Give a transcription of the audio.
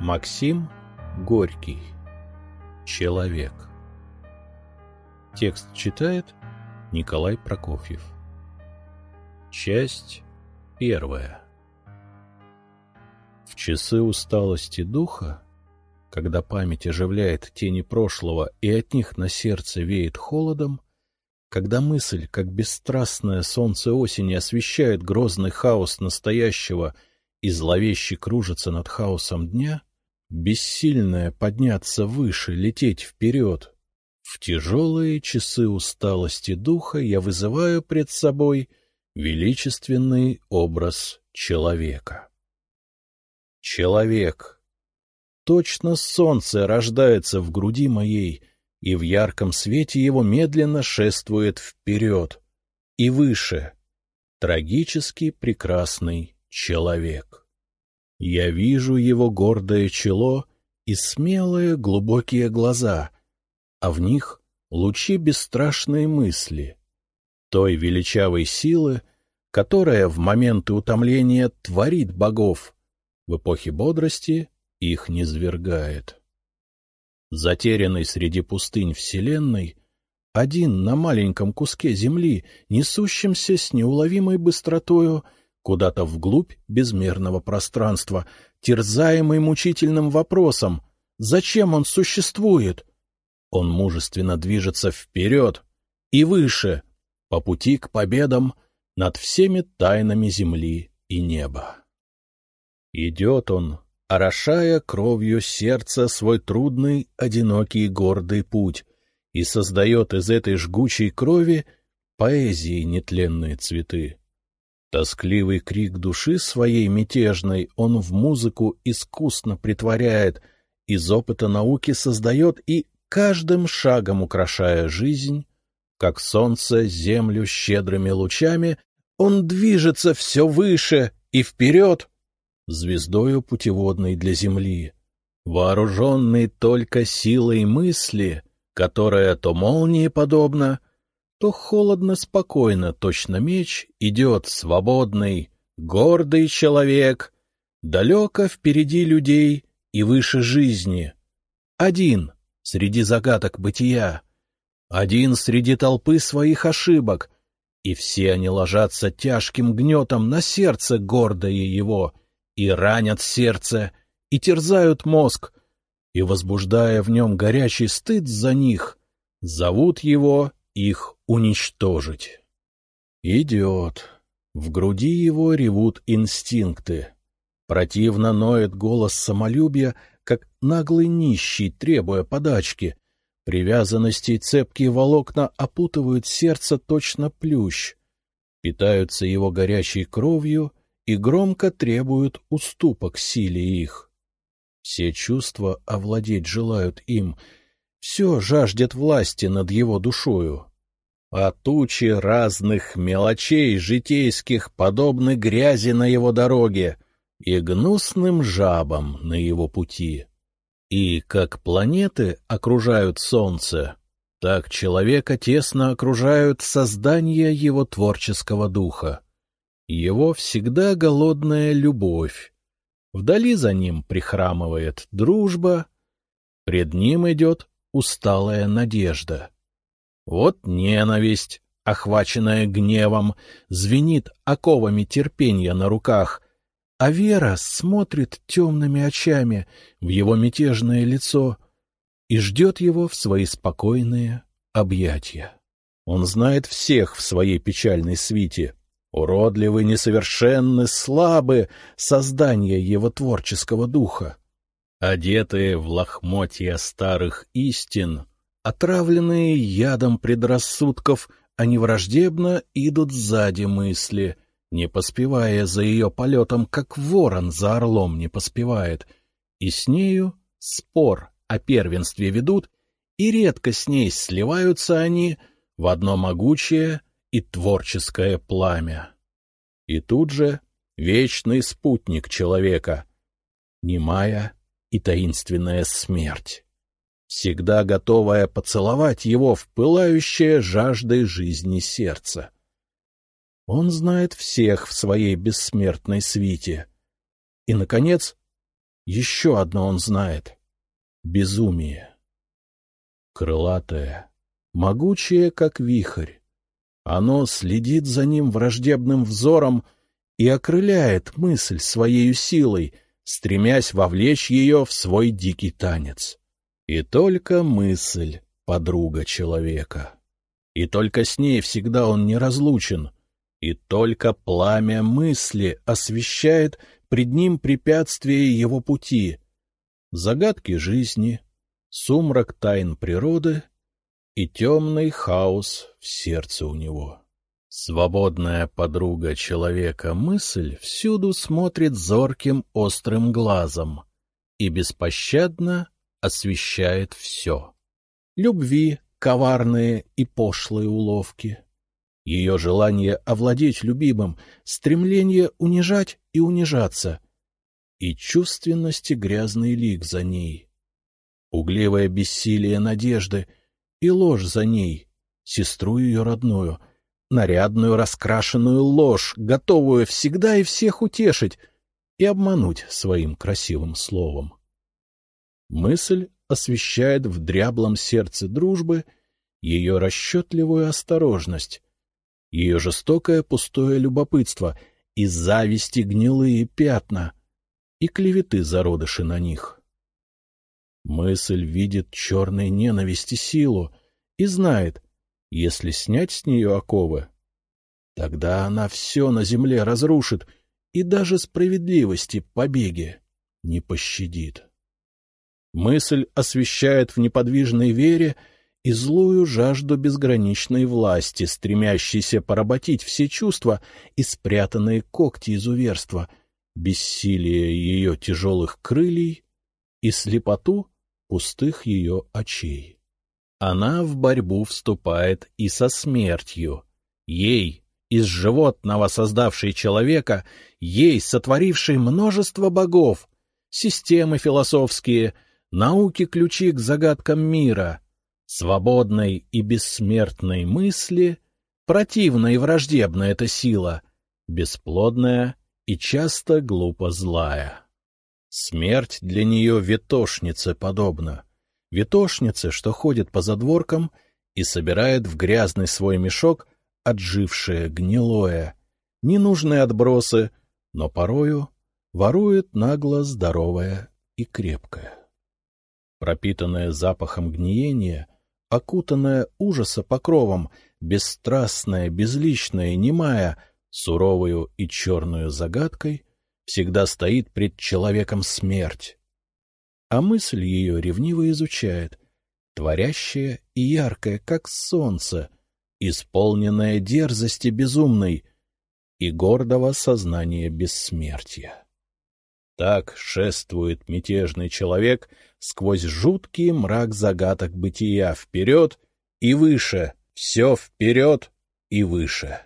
Максим Горький. Человек. Текст читает Николай Прокофьев. Часть первая. В часы усталости духа, когда память оживляет тени прошлого и от них на сердце веет холодом, когда мысль, как бесстрастное солнце осени, освещает грозный хаос настоящего и зловеще кружится над хаосом дня, бессильная подняться выше, лететь вперед, в тяжелые часы усталости духа я вызываю пред собой величественный образ человека. Человек. Точно солнце рождается в груди моей — и в ярком свете его медленно шествует вперед и выше трагически прекрасный человек. Я вижу его гордое чело и смелые глубокие глаза, а в них лучи бесстрашной мысли, той величавой силы, которая в моменты утомления творит богов, в эпохе бодрости их низвергает затерянный среди пустынь Вселенной, один на маленьком куске земли, несущемся с неуловимой быстротою куда-то вглубь безмерного пространства, терзаемый мучительным вопросом «Зачем он существует?» Он мужественно движется вперед и выше, по пути к победам над всеми тайнами земли и неба. Идет он, орошая кровью сердца свой трудный, одинокий, гордый путь, и создает из этой жгучей крови поэзии нетленные цветы. Тоскливый крик души своей мятежной он в музыку искусно притворяет, из опыта науки создает и, каждым шагом украшая жизнь, как солнце землю щедрыми лучами, он движется все выше и вперед, звездою путеводной для Земли, вооруженный только силой мысли, которая то молнии подобна, то холодно-спокойно, точно меч, идет свободный, гордый человек, далеко впереди людей и выше жизни, один среди загадок бытия, один среди толпы своих ошибок, и все они ложатся тяжким гнетом на сердце гордое его — и ранят сердце, и терзают мозг, и, возбуждая в нем горячий стыд за них, зовут его их уничтожить. Идет. В груди его ревут инстинкты. Противно ноет голос самолюбия, как наглый нищий, требуя подачки. Привязанности цепкие волокна опутывают сердце точно плющ. Питаются его горячей кровью и громко требуют уступок силе их. Все чувства овладеть желают им, все жаждет власти над его душою. А тучи разных мелочей житейских подобны грязи на его дороге и гнусным жабам на его пути. И как планеты окружают солнце, так человека тесно окружают создания его творческого духа. Его всегда голодная любовь. Вдали за ним прихрамывает дружба, пред ним идет усталая надежда. Вот ненависть, охваченная гневом, звенит оковами терпения на руках, а Вера смотрит темными очами в его мятежное лицо и ждет его в свои спокойные объятия. Он знает всех в своей печальной свите — Уродливы, несовершенны, слабы создания его творческого духа. Одетые в лохмотья старых истин, отравленные ядом предрассудков, они враждебно идут сзади мысли, не поспевая за ее полетом, как ворон за орлом не поспевает, и с нею спор о первенстве ведут, и редко с ней сливаются они в одно могучее и творческое пламя. И тут же вечный спутник человека, немая и таинственная смерть, всегда готовая поцеловать его в пылающее жаждой жизни сердце. Он знает всех в своей бессмертной свите. И, наконец, Еще одно он знает — безумие. Крылатое, могучее, как вихрь. Оно следит за ним враждебным взором и окрыляет мысль своею силой, стремясь вовлечь ее в свой дикий танец. И только мысль — подруга человека. И только с ней всегда он неразлучен. И только пламя мысли освещает пред ним препятствия его пути, загадки жизни, сумрак тайн природы и темный хаос в сердце у него. Свободная подруга человека мысль всюду смотрит зорким острым глазом и беспощадно освещает все. Любви коварные и пошлые уловки. Ее желание овладеть любимым, стремление унижать и унижаться. И чувственности грязный лик за ней. Угливое бессилие надежды и ложь за ней, сестру ее родную, нарядную раскрашенную ложь, готовую всегда и всех утешить и обмануть своим красивым словом. Мысль освещает в дряблом сердце дружбы ее расчетливую осторожность, ее жестокое пустое любопытство и зависти гнилые пятна, и клеветы зародыши на них. Мысль видит черной ненависти силу и знает, если снять с нее оковы, тогда она все на земле разрушит и даже справедливости побеги не пощадит. Мысль освещает в неподвижной вере и злую жажду безграничной власти, стремящейся поработить все чувства и спрятанные когти изуверства, бессилие ее тяжелых крыльей и слепоту пустых ее очей. Она в борьбу вступает и со смертью. Ей, из животного создавшей человека, ей, сотворившей множество богов, системы философские — науки-ключи к загадкам мира, свободной и бессмертной мысли, противна и враждебна эта сила, бесплодная и часто глупо злая. Смерть для нее ветошнице подобна, ветошнице, что ходит по задворкам и собирает в грязный свой мешок отжившее гнилое, ненужные отбросы, но порою ворует нагло здоровое и крепкое пропитанная запахом гниения, окутанная ужаса покровом, бесстрастная, безличная, немая, суровую и черную загадкой, всегда стоит пред человеком смерть. А мысль ее ревниво изучает, творящая и яркая, как солнце, исполненная дерзости безумной и гордого сознания бессмертия. Так шествует мятежный человек сквозь жуткий мрак загадок бытия вперед и выше, все вперед и выше.